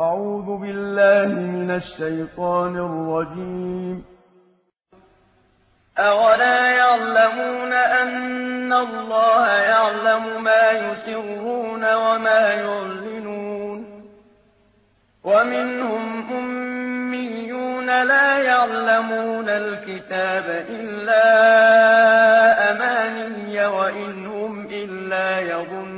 أعوذ بالله من الشيطان الرجيم. أولا يعلمون أن الله يعلم ما يسرون وما يعلنون. ومنهم أميون لا يعلمون الكتاب إلا أماني وإن هم إلا يظنون.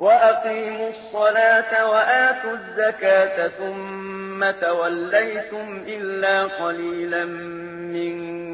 وأقيموا الصلاة وآتوا الزكاة ثم توليتم إلا قليلا منكم